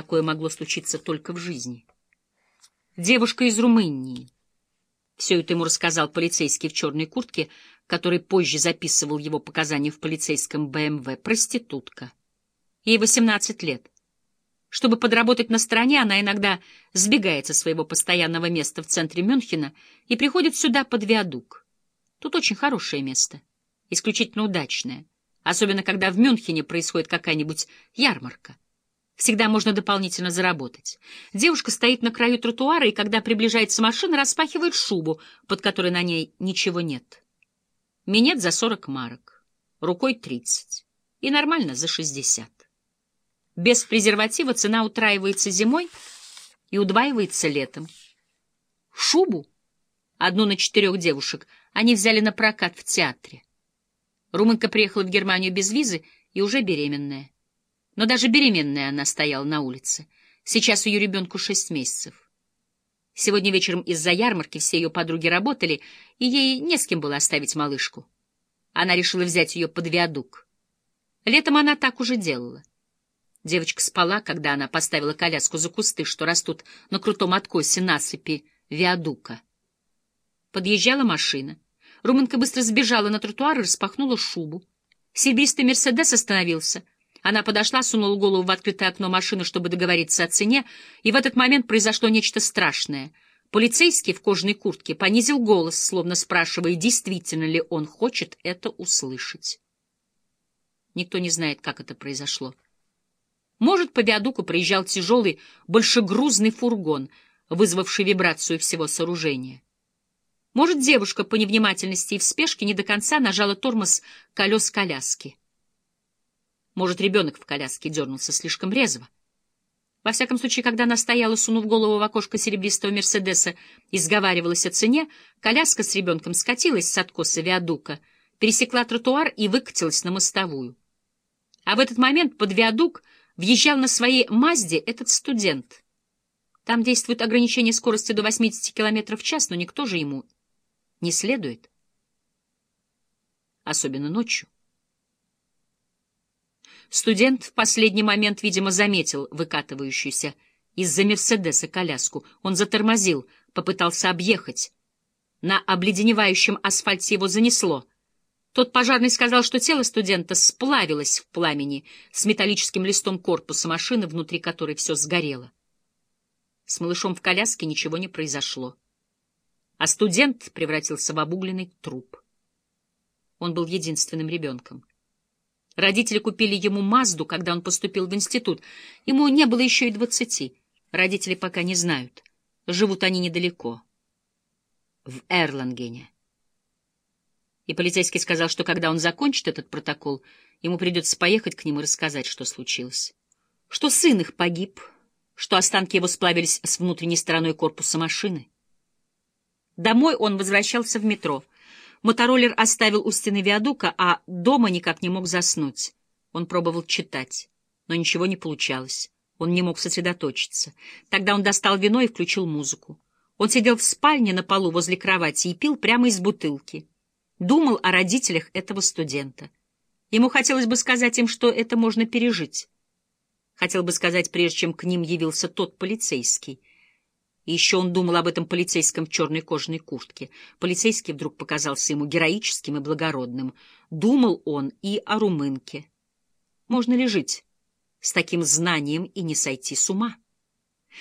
Такое могло случиться только в жизни. Девушка из Румынии. Все это ему рассказал полицейский в черной куртке, который позже записывал его показания в полицейском БМВ. Проститутка. Ей 18 лет. Чтобы подработать на стороне, она иногда сбегает со своего постоянного места в центре Мюнхена и приходит сюда под виадук. Тут очень хорошее место, исключительно удачное, особенно когда в Мюнхене происходит какая-нибудь ярмарка. Всегда можно дополнительно заработать. Девушка стоит на краю тротуара, и когда приближается машина, распахивает шубу, под которой на ней ничего нет. Минет за 40 марок, рукой 30, и нормально за 60. Без презерватива цена утраивается зимой и удваивается летом. Шубу, одну на четырех девушек, они взяли на прокат в театре. Румынка приехала в Германию без визы и уже беременная. Но даже беременная она стояла на улице. Сейчас ее ребенку шесть месяцев. Сегодня вечером из-за ярмарки все ее подруги работали, и ей не с кем было оставить малышку. Она решила взять ее под виадук. Летом она так уже делала. Девочка спала, когда она поставила коляску за кусты, что растут на крутом откосе насыпи виадука. Подъезжала машина. Румынка быстро сбежала на тротуар и распахнула шубу. Серебристый «Мерседес» остановился. Она подошла, сунула голову в открытое окно машины, чтобы договориться о цене, и в этот момент произошло нечто страшное. Полицейский в кожаной куртке понизил голос, словно спрашивая, действительно ли он хочет это услышать. Никто не знает, как это произошло. Может, по виадуку проезжал тяжелый, большегрузный фургон, вызвавший вибрацию всего сооружения. Может, девушка по невнимательности и в спешке не до конца нажала тормоз колес коляски. Может, ребенок в коляске дернулся слишком резво. Во всяком случае, когда она стояла, сунув голову в окошко серебристого «Мерседеса» и сговаривалась о цене, коляска с ребенком скатилась с откоса виадука, пересекла тротуар и выкатилась на мостовую. А в этот момент под виадук въезжал на своей «Мазде» этот студент. Там действует ограничение скорости до 80 км в час, но никто же ему не следует. Особенно ночью. Студент в последний момент, видимо, заметил выкатывающуюся из-за Мерседеса коляску. Он затормозил, попытался объехать. На обледеневающем асфальте его занесло — тот пожарный сказал, что тело студента сплавилось в пламени с металлическим листом корпуса машины, внутри которой все сгорело. С малышом в коляске ничего не произошло. А студент превратился в обугленный труп. Он был единственным ребенком. Родители купили ему Мазду, когда он поступил в институт. Ему не было еще и двадцати. Родители пока не знают. Живут они недалеко. В Эрлангене. И полицейский сказал, что когда он закончит этот протокол, ему придется поехать к ним и рассказать, что случилось. Что сын их погиб, что останки его сплавились с внутренней стороной корпуса машины. Домой он возвращался в метро. Мотороллер оставил у стены виадука, а дома никак не мог заснуть. Он пробовал читать, но ничего не получалось. Он не мог сосредоточиться. Тогда он достал вино и включил музыку. Он сидел в спальне на полу возле кровати и пил прямо из бутылки думал о родителях этого студента. Ему хотелось бы сказать им, что это можно пережить. Хотел бы сказать, прежде чем к ним явился тот полицейский. И еще он думал об этом полицейском в черной кожаной куртке. Полицейский вдруг показался ему героическим и благородным. Думал он и о румынке. Можно ли жить с таким знанием и не сойти с ума?